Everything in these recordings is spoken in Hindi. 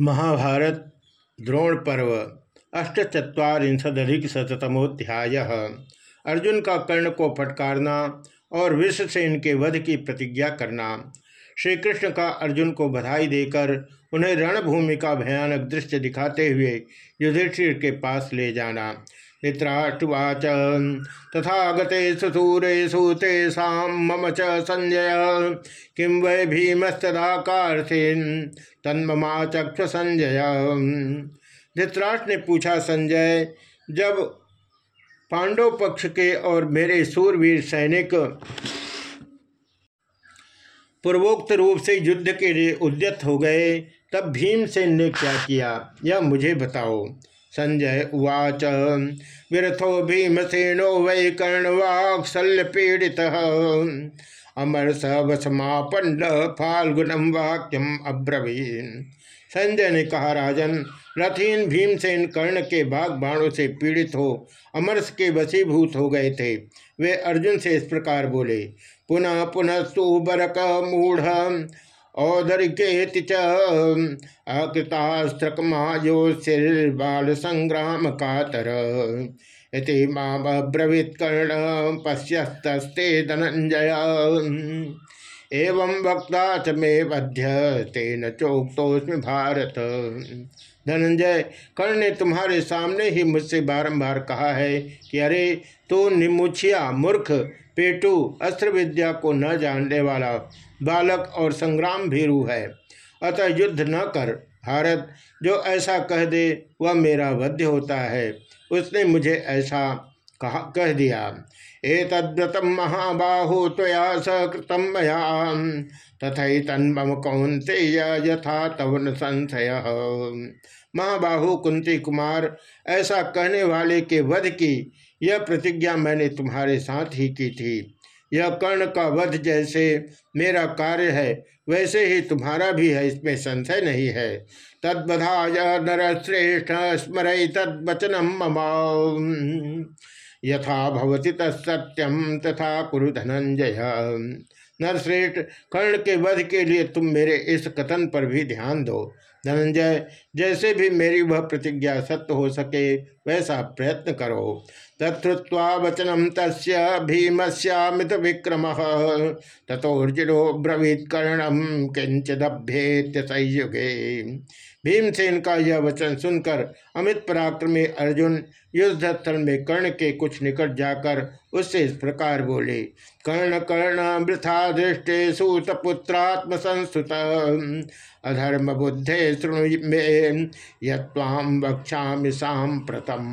महाभारत, द्रोण पर्व अष्टचत्वारिशदिक शतमोध्याय अर्जुन का कर्ण को फटकारना और विश्व से इनके वध की प्रतिज्ञा करना। श्री कृष्ण का अर्जुन को बधाई देकर उन्हें रणभूमि का भयानक दृश्य दिखाते हुए युधिष्ठिर के पास ले जाना। धृतराष्ट्रवाच तथा गते सुसूरेशु तेषा मम च संजय किं वै भीमस्तदा भीमस्तदाकार्थेन तन्ममाचक्ष संजय धृतराष्ट्र ने पूछा, संजय, जब पांडव पक्ष के और मेरे सूरवीर सैनिक पूर्वोक्त रूप से युद्ध के लिए उद्यत हो गए, तब भीमसेन ने क्या किया? यह मुझे बताओ। संजय उवाच। विरथो भीमसेनो वै कर्णवाक्शल्य पीड़ित अमर सवसमापन्न फाल्गुनम वाक्यम अब्रवीन। संजय ने कहा, राजन, रथीन भीमसेन कर्ण के बाघ बाणों से पीड़ित हो अमरस के वसीभूत हो गए थे। वे अर्जुन से इस प्रकार बोले, पुनः पुनः सुबरक मूढ़। औदरिकेति च संग्राम कातर इति माब्रवीत कर्ण पश्यस्ते धनंजय एवं वक्ता च मे बध्य तेन चोक्तोस्मि भारत। धनंजय, कर्ण ने तुम्हारे सामने ही मुझसे बारंबार कहा है कि अरे तो निमुछिया मूर्ख, पेटू अस्त्र विद्या को न जानने वाला बालक और संग्राम भीरु है। अतः युद्ध न कर, भारत, जो ऐसा कह दे, वह मेरा वध्य होता है। उसने मुझे ऐसा कहा, कह दिया, एतद्व्रतम महाबाहु तया सकृतम मया। तथा तन्म कौंते यथा तवन संशय। महाबाहु कुंती कुमार, ऐसा कहने वाले के वध की यह प्रतिज्ञा मैंने तुम्हारे साथ ही की थी। यह कर्ण का वध जैसे मेरा कार्य है, वैसे ही तुम्हारा भी है, इसमें संशय नहीं है। तद्वधाय नर श्रेष्ठ स्मर तद्वचनम यथा भवति तत्सत्यम तथा कुरु धनंजय। नरश्रेष्ठ, कर्ण के वध के लिए तुम मेरे इस कथन पर भी ध्यान दो। धनंजय जैसे भी मेरी वह प्रतिज्ञा सत्य हो सके वैसा प्रयत्न करो। तत्वा वचनम तस्य भीमस्यामित विक्रम तथोर्जुनो ब्रवीत कर्णम किंचदभ्येत्य संयुगे। भीमसेन का यह वचन सुनकर अमित पराक्रमी अर्जुन युद्ध स्थल में कर्ण के कुछ निकट जाकर उससे इस प्रकार बोले, कर्ण कर्ण, वृथा दृष्टि सूतपुत्रात्म संस्तुत। अधर्म बुद्धे शृणु में यम वक्षा सांप्रतम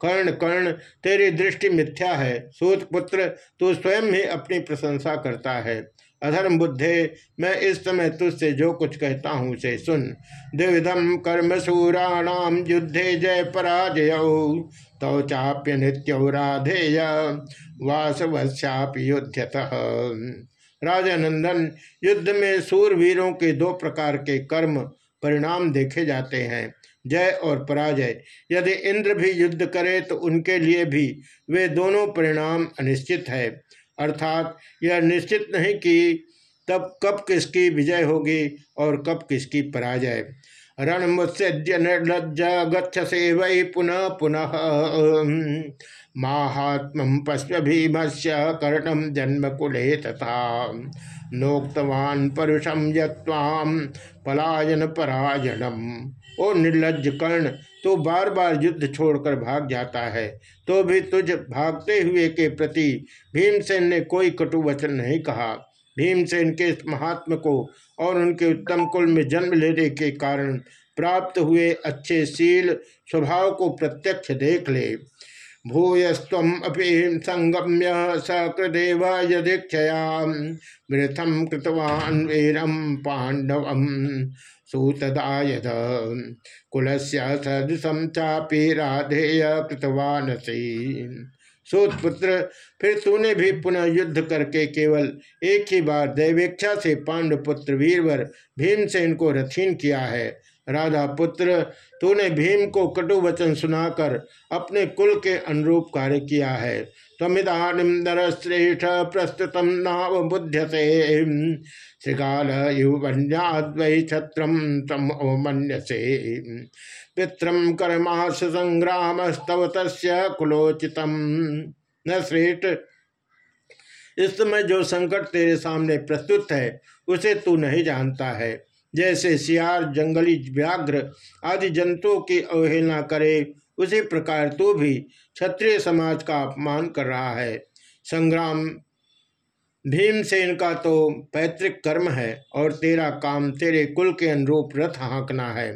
कर्ण कर्ण, तेरी दृष्टि मिथ्या है। सूत पुत्र, तू स्वयं ही अपनी प्रशंसा करता है। अधर्म बुद्धे, मैं इस समय तुझसे जो कुछ कहता हूँ उसे सुन। द्विधम कर्म सूराणाम युद्धे जय पराजय। तौ चाप्य नित्य राधेय वासवश्यापि राजानंदन, युद्ध में सूरवीरों के दो प्रकार के कर्म परिणाम देखे जाते हैं। जय और पराजय। यदि इंद्र भी युद्ध करे तो उनके लिए भी वे दोनों परिणाम अनिश्चित है। अर्थात, यह निश्चित नहीं कि तब कब किसकी विजय होगी और कब किसकी पराजय। रण मुत्सद्य निर्लज गच्छ से वही पुनः पुनः। महात्म पश्व भीमस्य कर्णम जन्म कुले तथा। नोक्तवान परुषम यम पलायन परायणम ओ निर्लज कर्ण तो बार बार युद्ध छोड़कर भाग जाता है। तो भी तुझ भागते हुए के प्रति भीमसेन ने कोई कटु वचन नहीं कहा। भीमसेन के इस महात्म को और उनके उत्तम कुल में जन्म लेने के कारण प्राप्त हुए अच्छे शील स्वभाव को प्रत्यक्ष देख ले। भूयस्व अपि संगम्य सकृदेव यदीक्षया वृथम कृतवान वीरम पांडव सूतदायद कुलस्य सदृशम राधेय कृतवान सूतपुत्र फिर तूने भी पुनः युद्ध करके केवल एक ही बार दैवेक्षा से पांडुपुत्र वीरवर भीमसेन को रथीन किया है। राधा पुत्र तूने भीम को कटु वचन सुनाकर अपने कुल के अनुरूप कार्य किया है। तमिदानिम नर श्रेष्ठ प्रस्तुत नाव बुध्यसे श्रृगाल युवन्याद्वै छत्रम तम ओमन्यसे पित्रम कर्माश संग्राम स्तव कुलोचितम न श्रेष्ठ, इस समय जो संकट तेरे सामने प्रस्तुत है, उसे तू नहीं जानता है। जैसे सियार, जंगली व्याघ्र आदि जंतुओं की अवहेलना करे, उसी प्रकार तू भी क्षत्रिय समाज का अपमान कर रहा है। संग्राम, भीमसेन का तो पैतृक कर्म है और तेरा काम तेरे कुल के अनुरूप रथ हाँकना है।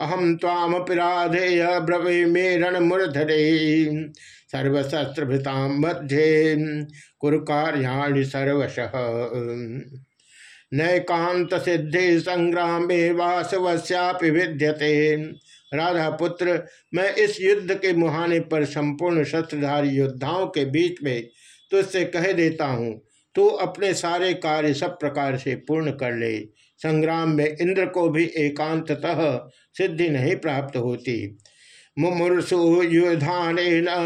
अहम ताम पिराधेय ब्रवे मे रण मूर्धरे। सर्वशस्त्रभृताम मध्य कुरकार्याणि सर्वश। नैकांत सिद्धि संग्राम वासवश्यापि विद्यते। राधा पुत्र मैं इस युद्ध के मुहाने पर संपूर्ण शस्त्रधारी योद्धाओं के बीच में तुझसे कह देता हूँ, तू अपने सारे कार्य सब प्रकार से पूर्ण कर ले। संग्राम में इंद्र को भी एकांततः सिद्धि नहीं प्राप्त होती। मुमूर्षु युधान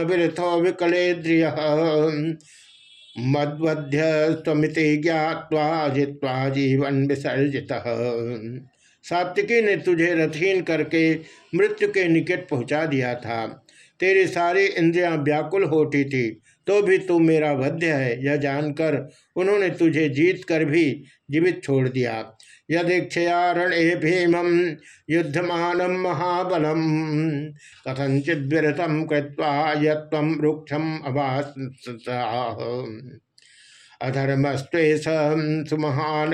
विरथो विकलेद्रिय मद्वध्य स्वमिति ज्ञावा जित्वा जीवन विसर्जित। सात्विकी ने तुझे रथहीन करके मृत्यु के निकट पहुँचा दिया था। तेरी सारी इंद्रियाँ व्याकुल होती थी तो भी तू मेरा वध्य है, यह जानकर उन्होंने तुझे जीत कर भी जीवित छोड़ दिया। यदीक्षयारणे भीमं युद्धमानं महाबलं कथंचित विरतं कृत्वा यत्त्वं अधर्मस्वेश सुमहान,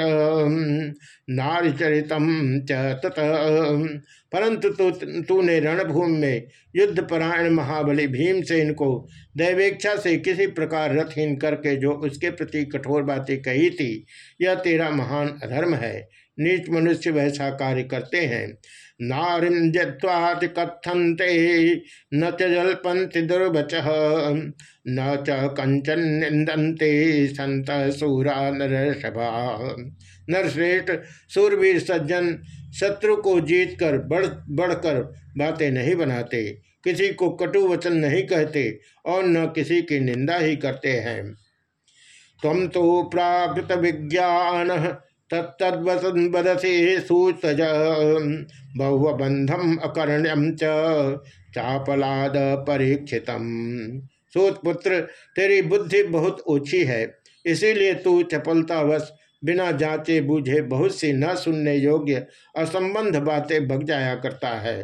नारिचरित तत। परंतु तूने रणभूमि में युद्धपरायण महाबली भीमसेन को दैवेक्षा से किसी प्रकार रथहीन करके जो उसके प्रति कठोर बातें कही थी, यह तेरा महान अधर्म है। नीच मनुष्य वैसा कार्य करते हैं। नारिम जत्वाति कथनते, न च जल्पन्ति दुर्वच, न च कंचन निंदन्ते संत सूरा नरसभा नरश्रेष्ठ सूरवीर सज्जन शत्रु को जीत कर बढ़, बढ़कर बातें नहीं बनाते, किसी को कटु वचन नहीं कहते और न किसी की निंदा ही करते हैं। तम तो प्राकृत विज्ञान तत्तवसन बहुबंधम अकर्ण्यम चापलाद परीक्षित सूतपुत्र तेरी बुद्धि बहुत ऊँची है इसीलिए तू चपलतावश बिना जांचे बूझे बहुत सी न सुनने योग्य असंबंध बातें भग जाया करता है।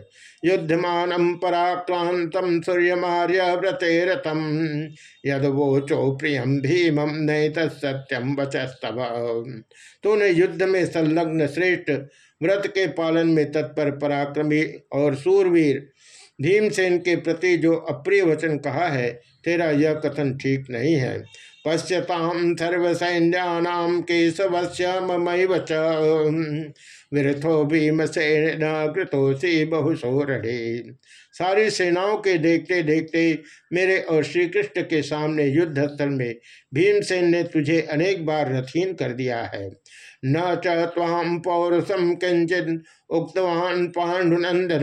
युद्धमान पराक्रांतम सूर्यमार्य व्रते रतम। यदवोचो प्रियम भीमम नहीं तत्यम वचस्तव। तूने युद्ध में संलग्न श्रेष्ठ व्रत के पालन में तत्पर पराक्रमी और सूरवीर भीमसेन के प्रति जो अप्रिय वचन कहा है, तेरा यह कथन ठीक नहीं है। पश्यताम सर्वसैन्याम केशवस्य ममैव च। विरथो भीमसेन कृतोसी बहुसोरणे सारी सेनाओं के देखते देखते मेरे और श्री कृष्ण के सामने युद्ध स्थल में भीमसेन ने तुझे अनेक बार रथहीन कर दिया है। न चाम पौरुषम किंचित उक्तवान पाण्डुनंदन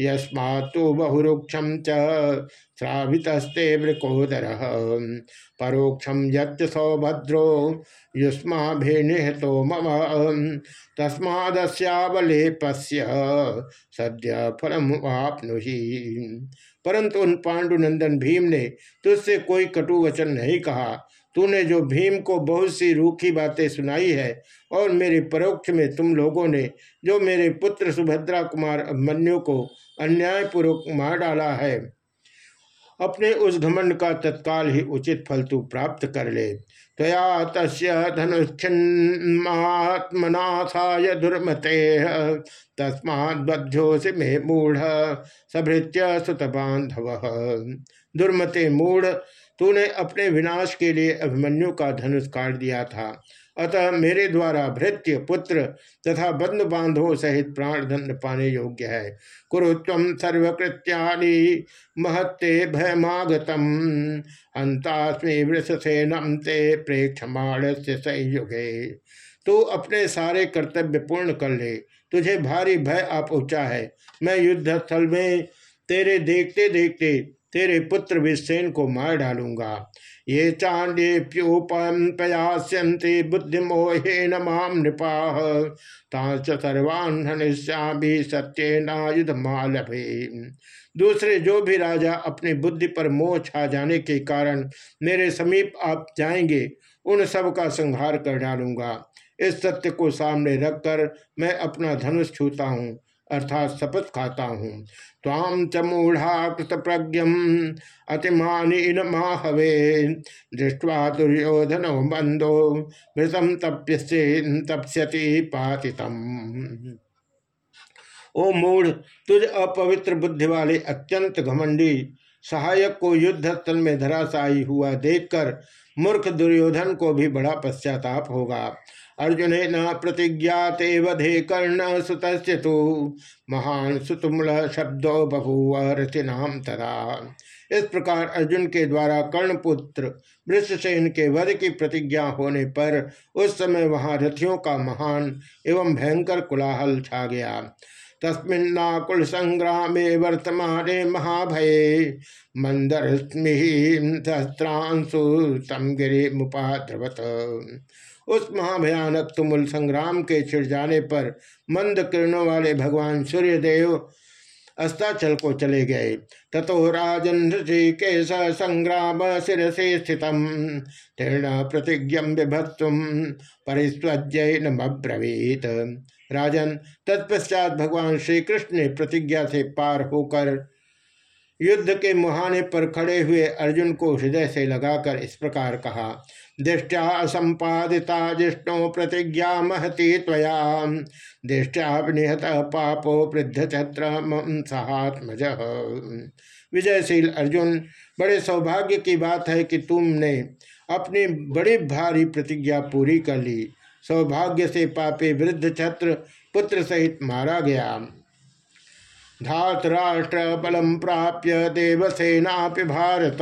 यस्मा तो बहुरुक्षम च्रावितस्ते वृकोदर। परोक्षम यच्च सौभद्रो युष्मा भेनिहतो मम। तस्मादस्यावले पश्य सद्य फलम आपनुहि। परंतु उन पांडुनंदन भीम ने तुझसे कोई कटु वचन नहीं कहा। तूने जो भीम को बहुत सी रूखी बातें सुनाई है और मेरे परोक्ष में तुम लोगों ने जो मेरे पुत्र सुभद्रा कुमार अभिमन्यु को अन्यायपूर्वक मार डाला है, अपने उस घमंड का तत्काल ही उचित फल तू प्राप्त कर ले। तया तस् धनुच्छिन्मात्मनाथाय दुर्मते तस्माद्योषि मे मूढ़ सभृत्य सुत बांधव दुर्मते मूढ़ तूने अपने विनाश के लिए अभिमन्यु का धनुष काट दिया था। अतः मेरे द्वारा भृत्य, पुत्र तथा बंधु बांधवों सहित प्राण दंड पाने योग्य है। कुरुत्व सर्वकृत्यानि महत्ते भयमागतम। अंतास्मी वृषसेनम ते प्रेक्षमाण से संयुगे। तू अपने सारे कर्तव्य पूर्ण कर ले। तुझे भारी भय आ पहुँचा है। मैं युद्ध स्थल में तेरे देखते देखते तेरे पुत्र विषेन को मार डालूँगा। ये चांडेप्योपयास्यन्ते बुद्धिमोहेन माम नृपा। तांच सर्वान् सत्य नायुध मालभे। दूसरे जो भी राजा अपनी बुद्धि पर मोह छा जाने के कारण मेरे समीप आप जाएँगे, उन सब का संहार कर डालूँगा। इस सत्य को सामने रखकर मैं अपना धनुष छूता हूँ। अर्थात शपथ खाता हूँ। ताम च मूढ़ा कृत प्रज्ञम अतिमानी माहवे। दृष्टवा दुर्योधन बंदो मृतम तप्यसे तप्यति पातितम। ओ मूढ़, तुझ अपवित्र बुद्धि वाले अत्यंत घमंडी, सहायक को युद्ध स्थल में धराशायी हुआ देखकर मूर्ख दुर्योधन को भी बड़ा पश्चाताप होगा। अर्जुन न प्रतिज्ञाते वधे कर्ण सुत महान सुतुमल शब्दो बभूव रथिनाम तरा इस प्रकार अर्जुन के द्वारा कर्णपुत्र वृषसेन के वध की प्रतिज्ञा होने पर उस समय वहाँ रथियों का महान एवं भयंकर कुलाहल छा गया। तस्मिन्नाकुल संग्रामे वर्तमाने महाभये मंदर सहस्रांशु तम गिरी मुपाद्रवत। उस महाभयानक तुमुल संग्राम के छिड़ जाने पर मंद किरणों वाले भगवान सूर्यदेव अस्ताचल को चले गए। ततो राजन ऋषिकेश संग्राम शिरसे स्थित तीर्ण प्रतिज्ञम विभत्म परिस्वजैनब्रवीत राजन तत्पश्चात भगवान श्री कृष्ण ने प्रतिज्ञा से पार होकर युद्ध के मुहाने पर खड़े हुए अर्जुन को हृदय से लगाकर इस प्रकार कहा, दृष्टा असंपादिता जिष्णु प्रतिज्ञा महती त्वया। दृष्टा निहत पापो वृद्ध छत्र सहात्मज विजयशील अर्जुन, बड़े सौभाग्य की बात है कि तुमने अपनी बड़ी भारी प्रतिज्ञा पूरी कर ली। सौभाग्य से पापे वृद्ध छत्र पुत्र सहित मारा गया। धातराष्ट्र बलम प्राप्य देवसेना भारत।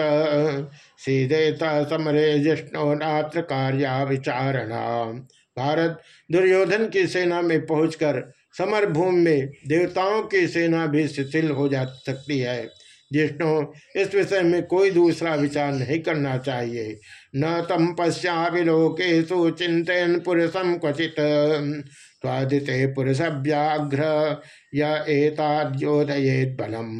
सीधेता समरे जिष्णु नात्र कार्या विचारणा। भारत दुर्योधन की सेना में पहुंचकर समर भूमि में देवताओं की सेना भी शिथिल हो जा सकती है। जिष्णु इस विषय में कोई दूसरा विचार नहीं करना चाहिए। न तम पश्चालोकेशु चिंतन पुरुषम क्वचित। स्वादिते पुरुष व्याघ्र या एताद्योदयेत बलम।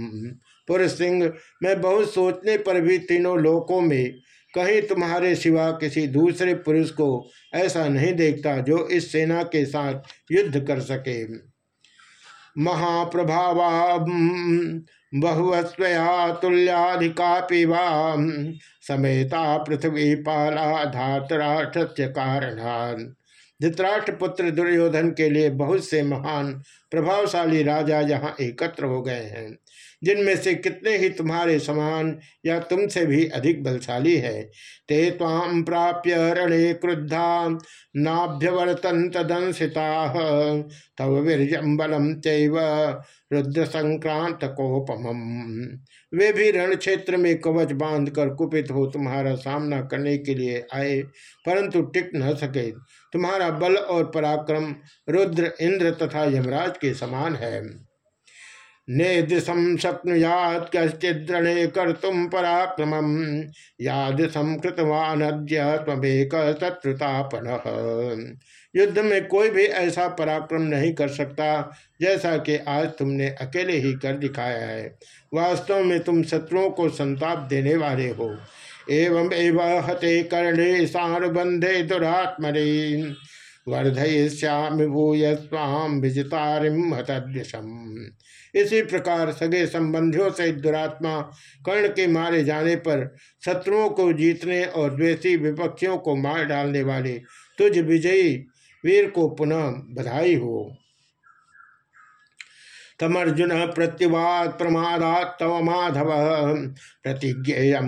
पुरुष सिंह मैं बहुत सोचने पर भी तीनों लोकों में कहीं तुम्हारे सिवा किसी दूसरे पुरुष को ऐसा नहीं देखता जो इस सेना के साथ युद्ध कर सके। महाप्रभावा बहुवस्वया तुल्याधिका समेता पृथ्वी पाला धातराष्ट्र कारण धृतराष्ट्र पुत्र दुर्योधन के लिए बहुत से महान, प्रभावशाली राजा यहाँ एकत्र हो गए हैं। जिनमें से कितने ही तुम्हारे समान या तुमसे भी अधिक बलशाली है। ते ताम प्राप्य रणे क्रुद्धा, नाभ्यवर्तन तदंसिता तव वीरजम बलम चैव रुद्र संक्रांत कोपम वे भी रण क्षेत्र में कवच बाँध कर कुपित हो तुम्हारा सामना करने के लिए आए, परंतु टिक न सके। तुम्हारा बल और पराक्रम रुद्र, इंद्र तथा यमराज के समान है। ने दिशम शक्नुयात कश्चिद्रणे कर तुम पराक्रम। या दिशम कृतवान तमेक शत्रुतापन युद्ध में कोई भी ऐसा पराक्रम नहीं कर सकता, जैसा कि आज तुमने अकेले ही कर दिखाया है। वास्तव में तुम शत्रुओं को संताप देने वाले हो। एवं एवं हते कर्णे सानुबंधे दुरात्मरे वर्धयिष्यामि भूय स्वाम विजितारिम इसी प्रकार सगे संबंधियों से दुरात्मा कर्ण के मारे जाने पर शत्रुओं को जीतने और द्वेषी विपक्षियों को मार डालने वाले तुझ विजयी वीर को पुनः बधाई हो। तमर्जुन प्रत्युवाद प्रमादात तव माधव। प्रतिज्ञेय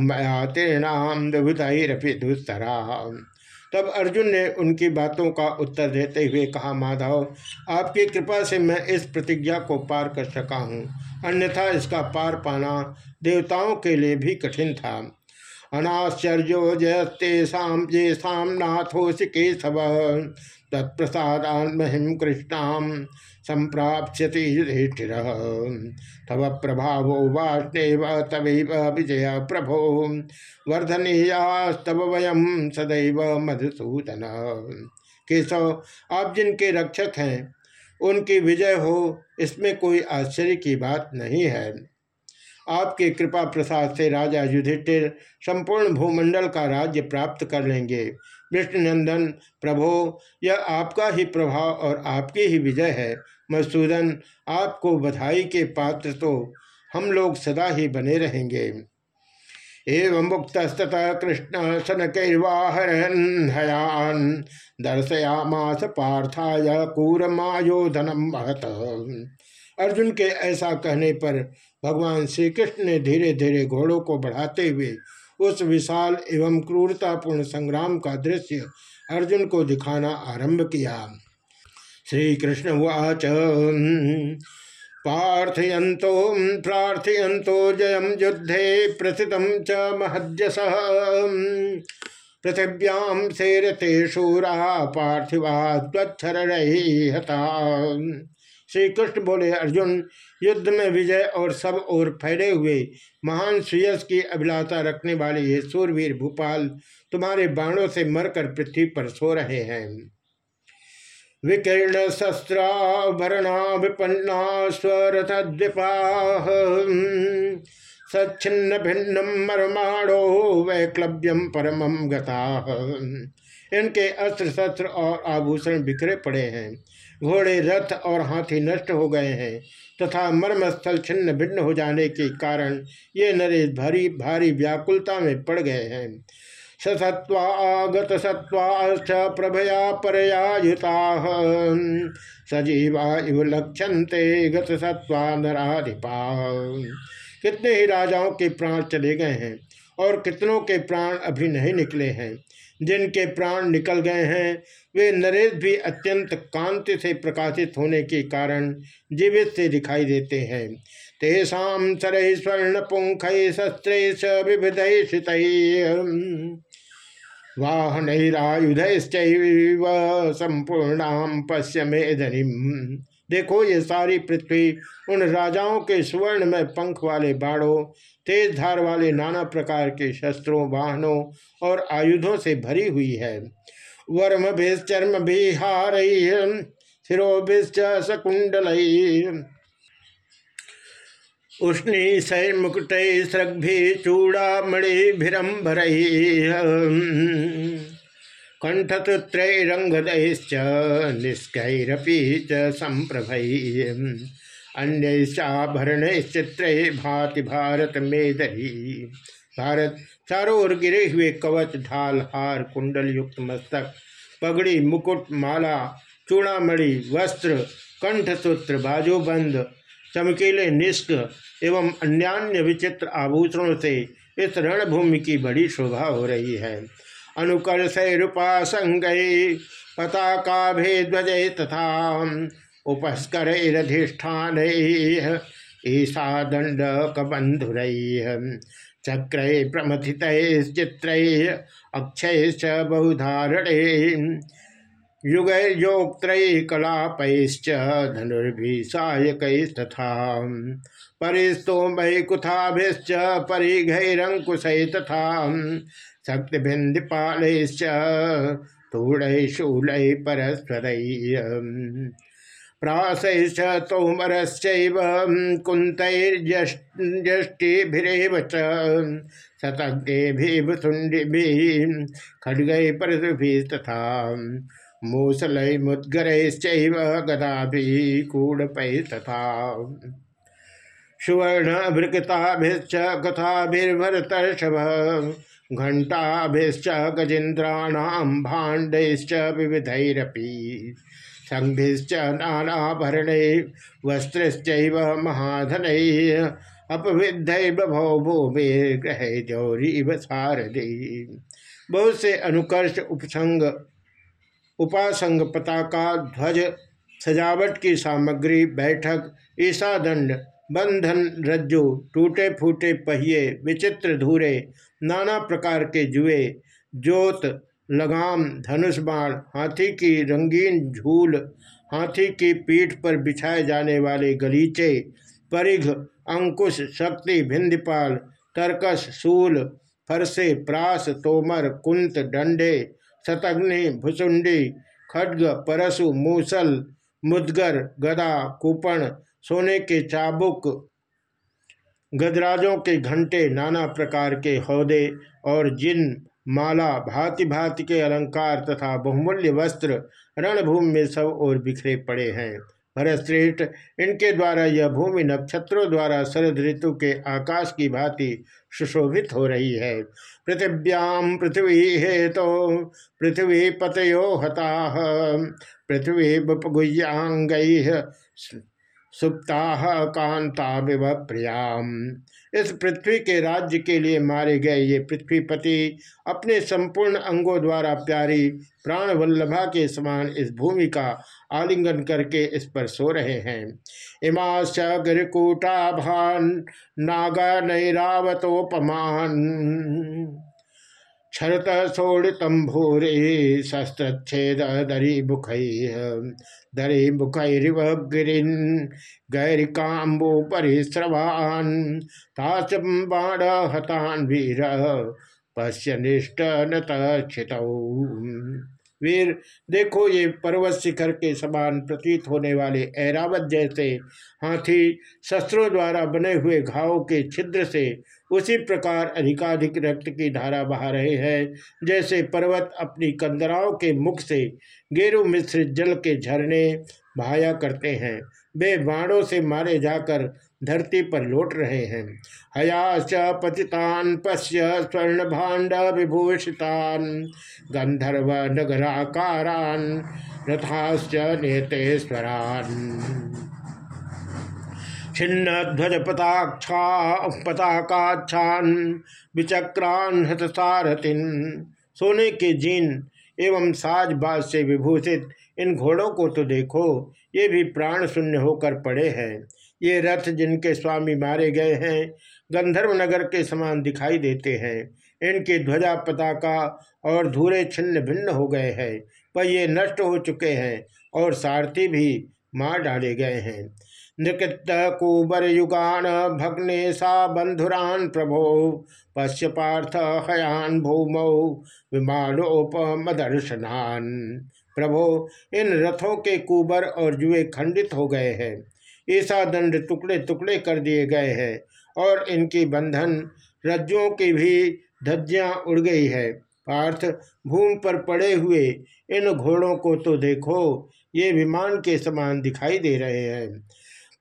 तीर्णाम विभुतरपि दुस्तरा तब अर्जुन ने उनकी बातों का उत्तर देते हुए कहा, माधव, आपकी कृपा से मैं इस प्रतिज्ञा को पार कर सका हूँ। अन्यथा इसका पार पाना देवताओं के लिए भी कठिन था। अनाश्चर्यो जयस्तेषा येषा नाथोषि केशव। तत्प्रसादान्महिम कृष्णाम संप्राप्यति युधिष्ठिर। तव प्रभाव वाष्णेव तवैव विजय प्रभो वर्धनीयास्तव वयम सदैव मधुसूदन। केशव, आप जिनके रक्षक हैं, उनकी विजय हो, इसमें कोई आश्चर्य की बात नहीं है। आपके कृपा प्रसाद से राजा युधिष्ठिर संपूर्ण भूमंडल का राज्य प्राप्त कर लेंगे। विष्णुनंदन प्रभो, यह आपका ही प्रभाव और आपकी ही विजय है। मधुसूदन, आपको बधाई के पात्र तो हम लोग सदा ही बने रहेंगे। एवं मुक्तस्तः कृष्ण शनकैर्वाहरन् दर्शयामास पार्थाय कूरमायोधनम महत अर्जुन के ऐसा कहने पर भगवान श्री कृष्ण ने धीरे धीरे घोड़ों को बढ़ाते हुए उस विशाल एवं क्रूरतापूर्ण संग्राम का दृश्य अर्जुन को दिखाना आरंभ किया। श्री कृष्ण वाच पार्थयंतो प्रार्थयंतो जयम युद्धे प्रसिद्ध च महद्यस पृथिव्याम सेरते शूरा पार्थिवा स्वच्छर हता श्री कृष्ण बोले, अर्जुन युद्ध में विजय और सब ओर फैले हुए महान सुयस की अभिलाषा रखने वाले ये सूरवीर भूपाल तुम्हारे बाणों से मरकर पृथ्वी पर सो रहे हैं। विकीर्ण शस्त्राभरणा विपन्ना स्वरथ द्विपा सच्छिन्न भिन्नम मरमाणो वैक्लव्यम परमम गता। इनके अस्त्र शस्त्र और आभूषण बिखरे पड़े हैं। घोड़े रथ और हाथी नष्ट हो गए हैं तथा मर्मस्थल छिन्न भिन्न हो जाने के कारण ये नरेश भारी भारी व्याकुलता में पड़ गए हैं। सत्वागत सत्वाश्च प्रभया परयायुता। सजीवा इव लक्षन्ते गत सत्वा नराधिपा। कितने ही राजाओं के प्राण चले गए हैं और कितनों के प्राण अभी नहीं निकले हैं। जिनके प्राण निकल गए हैं, वे नरेश भी अत्यंत कांति से प्रकाशित होने के कारण जीवित से दिखाई देते हैं। तेषा सरह स्वर्ण पुंख शस्त्र विविध वाहनरायुधश्चैव संपूर्णाम पश्य मेधनिम देखो ये सारी पृथ्वी, उन राजाओं के स्वर्ण में पंख वाले बाड़ों तेज धार वाले नाना प्रकार के शस्त्रों, वाहनों और आयुधों से भरी हुई है। वर्म चर्म भी हार शिरोभिश्च सकुंडल उष्णी सैर्मुकुट सृग्भि चूड़ामणिभिरंभर कंठतुत्रैरंगदैश्च निष्कैरपि च संप्रभै अन्यभरणश्चित्रे भाति भारत मेदरी भारत चारों ओर गिरे हुए कवच, ढाल, हार, कुंडल युक्त मस्तक, पगड़ी, मुकुट, माला, चूड़ामणि, वस्त्र, कंठसूत्र, बाजूबंद, चमकीले निष्क एवं अन्यान्य विचित्र आभूषणों से इस रणभूमि की बड़ी शोभा हो रही है। अनुकर्ष रूपा संगय पताका भेद्वज तथा उपस्करधिष्ठान ईसा दंड कबंधुर चक्र प्रमथित चित्र अक्षय बहुधारण युगयोक्त्रैकलापैश्च धनुर्भिषायकैस्तथा परिस्तोमैकुथाभिश्च परिघैरङ्कुशै तथा शक्तिभिन्दिपालैश्च तूढैः शूलैः परस्परैः प्रासैश्च तोमरश्चैव कुन्तैर्यष्टिभिरेव च शतज्ञेभिः सुण्डिभिः खड्गैः परशुभिस्तथा मूसलय मुद्गरैश्चैव गदाभिः कूडपैः तथा सुवर्ण भृकताभिश्च कथाभिर्भरतर्षभ घंटाभिश्च गजेन्द्राणां भाण्डैश्च विविधैरपि। संभिश्च नानाभरणे वस्त्रश्चैव महाधनैः अपविद्धै बभौ भूमि ग्रह जौरीव सारथि। बहुत से अनुकर्ष उपसंग, उपासंग पताका, ध्वज, सजावट की सामग्री, बैठक, ईसा दंड बंधन रज्जु टूटे फूटे पहिए, विचित्र धूरे, नाना प्रकार के जुए जोत लगाम, धनुष बाण, हाथी की रंगीन झूल, हाथी की पीठ पर बिछाए जाने वाले गलीचे, परिघ, अंकुश, शक्ति, भिंदपाल तरकस सूल, फरसे, प्रास, तोमर, कुंत, डंडे शतग्नि भुसुंडी, खड्ग परशु मूसल, मुदगर, गदा, कुपण सोने के चाबुक, गजराजों के घंटे, नाना प्रकार के हौदे और जिन माला भांति भांति के अलंकार तथा बहुमूल्य वस्त्र रणभूमि में सब और बिखरे पड़े हैं। भरतश्रेष्ठ, इनके द्वारा यह भूमि नक्षत्रों द्वारा शरद ऋतु के आकाश की भांति सुशोभित हो रही है। पृथिव्याम पृथ्वी हे तो पृथ्वी पतयो हता, पृथ्वी बुपगुह्यांग सुप्ता कांता विव प्रियाम। इस पृथ्वी के राज्य के लिए मारे गए ये पृथ्वीपति अपने संपूर्ण अंगों द्वारा प्यारी प्राण वल्लभा के समान इस भूमि का आलिंगन करके इस पर सो रहे हैं। इमाश गिरकूटा भान नागा नैरावतोपमान। क्षरत शोड़ितंभूरे शस्त्रच्छेद दरी मुख। दरी मुखरिव गिरीन गैरिकाम्बो परिश्रवान ताचम बाण हतान वीर। पश्य निष्ठ नत वीर, देखो ये पर्वत शिखर के समान प्रतीत होने वाले ऐरावत जैसे हाथी शस्त्रों द्वारा बने हुए घावों के छिद्र से उसी प्रकार अधिकाधिक रक्त की धारा बहा रहे हैं, जैसे पर्वत अपनी कंदराओं के मुख से गेरु मिश्रित जल के झरने भाया करते हैं। वे बाणों से मारे जाकर धरती पर लौट रहे हैं। हयाच पतितान पश्य स्वर्ण भाण्ड विभूषितान गंधर्व नगराकारान रथाश्च नेतेश्वरान छिन्न ध्वज पताक्षा पताकाच्छान विचक्रान हतसारथिन। सोने के जीन एवं साज बाज से विभूषित इन घोड़ों को तो देखो, ये भी प्राण शून्य होकर पड़े हैं। ये रथ जिनके स्वामी मारे गए हैं, गंधर्व नगर के समान दिखाई देते हैं। इनकी ध्वजा पताका और धूरे छिन्न भिन्न हो गए हैं, पर ये नष्ट हो चुके हैं और सारथी भी मार डाले गए हैं। नृकृत कुबर युगान भग्ने सा बंधुरान प्रभो, पश्य पार्थ हयान भूमौ विमानोपमदर्शनान प्रभो, इन रथों के कुबर और जुए खंडित हो गए हैं। ईसा दंड टुकड़े टुकड़े कर दिए गए हैं और इनकी बंधन रज्जुओं की भी धज्जियाँ उड़ गई है। पार्थ, भूमि पर पड़े हुए इन घोड़ों को तो देखो, ये विमान के समान दिखाई दे रहे हैं।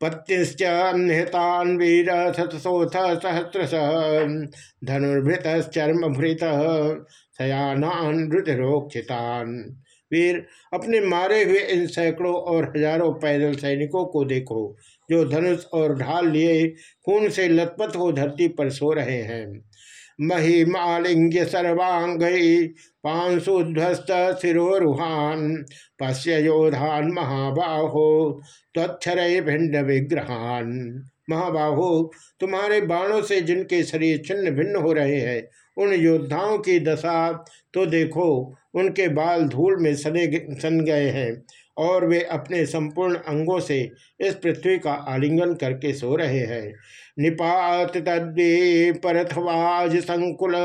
पत्तिश्च निहतान वीर शतसोथ सहस्र धनुर्भृत भृत शयानान रुद्रोक्षितान वीर अपने मारे हुए इन सैकड़ों और हज़ारों पैदल सैनिकों को देखो, जो धनुष और ढाल लिए खून से लथपथ हो धरती पर सो रहे हैं। महिमालिंग्य सर्वांग पांशुध्वस्त शिरोरुहान पश्य योधान महाबाहो त्वक्षर भिंड विग्रहान। महाबाहो, तुम्हारे बाणों से जिनके शरीर छिन्न भिन्न हो रहे हैं, उन योद्धाओं की दशा तो देखो उनके बाल धूल में सने सन गए हैं और वे अपने संपूर्ण अंगों से इस पृथ्वी का आलिंगन करके सो रहे हैं। निपात तद्वे परथवाज संकुल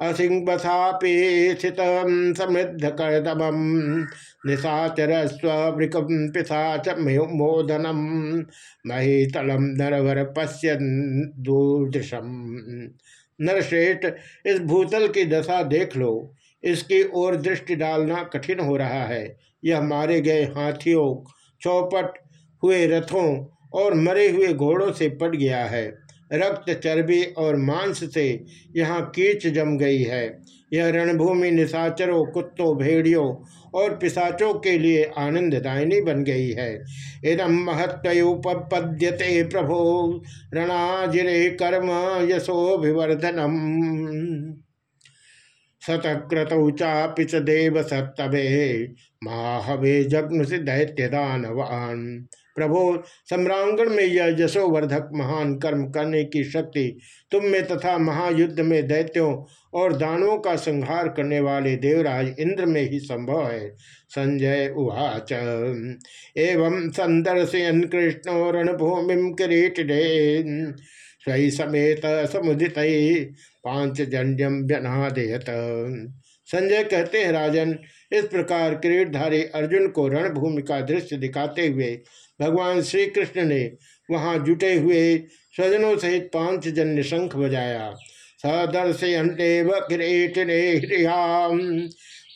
असिंबसापेक्षित समृद्ध करदम निशाचर स्वृक पिशाच मोदनम महीतलम नरवर पश्य दूरदृशम। नरश्रेष्ठ, इस भूतल की दशा देख लो। इसकी ओर दृष्टि डालना कठिन हो रहा है। यह मारे गए हाथियों, चौपट हुए रथों और मरे हुए घोड़ों से पट गया है। रक्त, चर्बी और मांस से यहाँ कीच जम गई है। यह रणभूमि निशाचरों, कुत्तों, भेड़ियों और पिसाचों के लिए आनंददायिनी बन गई है। इदम महत्वयुपद्यते प्रभो, रणाजिरे कर्म यशोभिवर्धनम। शतक्रतौ चापि च देव सत्तभे महावे जग्न से दैत्य दानवान प्रभो, सम्रांगण में यह यशोवर्धक महान कर्म करने की शक्ति तुम में तथा महायुद्ध में दैत्यों और दानों का संहार करने वाले देवराज इंद्र में ही संभव है। संजय उवाच। एवं संदर्शयन कृष्ण रणभूमि किरीट स्वयं समेत समुदित पांचजन्यम व्यनादेयत। संजय कहते हैं, राजन, इस प्रकार किरीटधारी अर्जुन को रणभूमि का दृश्य दिखाते हुए भगवान श्री कृष्ण ने वहाँ जुटे हुए स्वजनों सहित पाँच जन्य शंख बजाया। सदर्शयंतेव किरीट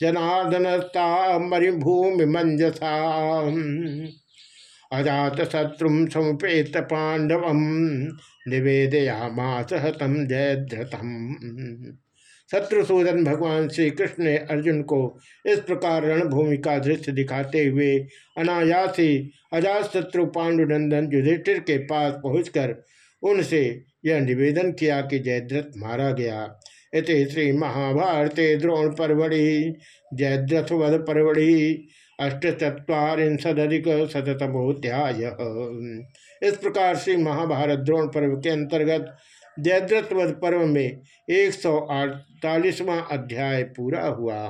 जनार्दनता मरिभूमि मंजसा। अजात शत्रु समुपेत पांडव निवेदयामास हतम जयद्रथम शत्रुसूदन भगवान श्री कृष्ण ने अर्जुन को इस प्रकार रणभूमि का दृश्य दिखाते हुए अनायास अजात शत्रु पांडुनंदन युधिष्ठिर के पास पहुंचकर उनसे यह निवेदन किया कि जयद्रथ मारा गया। इति श्री महाभारते द्रोण परवड़ी जयद्रथ वध परवड़ी। अष्टचत्वारिशदिक शतमोध्याय इस प्रकार से महाभारत द्रोण पर्व के अंतर्गत जयद्रथ पर्व में एक सौ अध्याय पूरा हुआ।